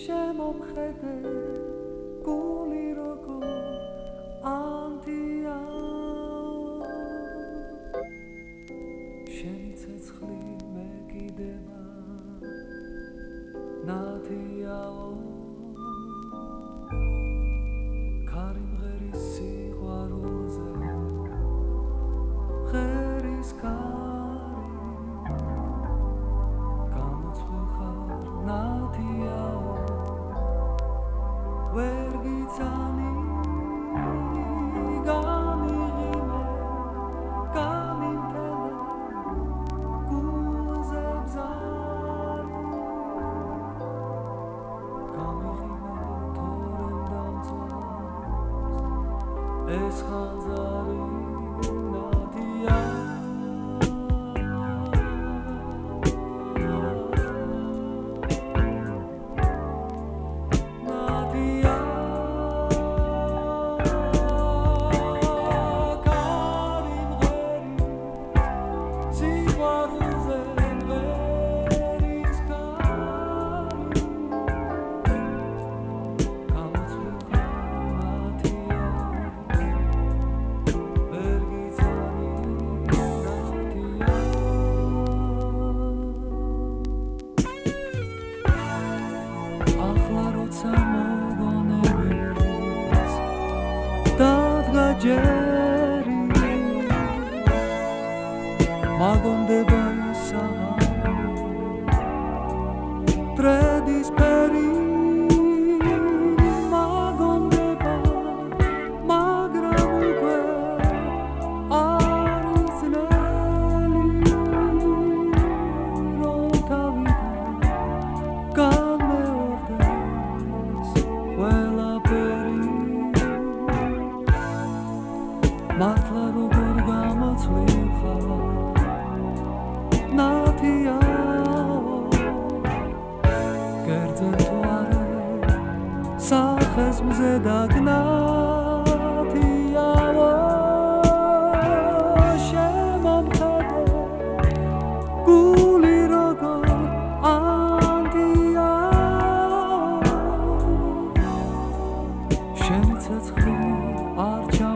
შემომხედე გული როგორ ანტია შენი ცეცხლი მეკიდება ნათიაო es kalzari gacerim Magonde ben sana Tre disperi სახეს მზე დაგნათია გული როგორ ანტია შენ ცეცხლი არ ჩა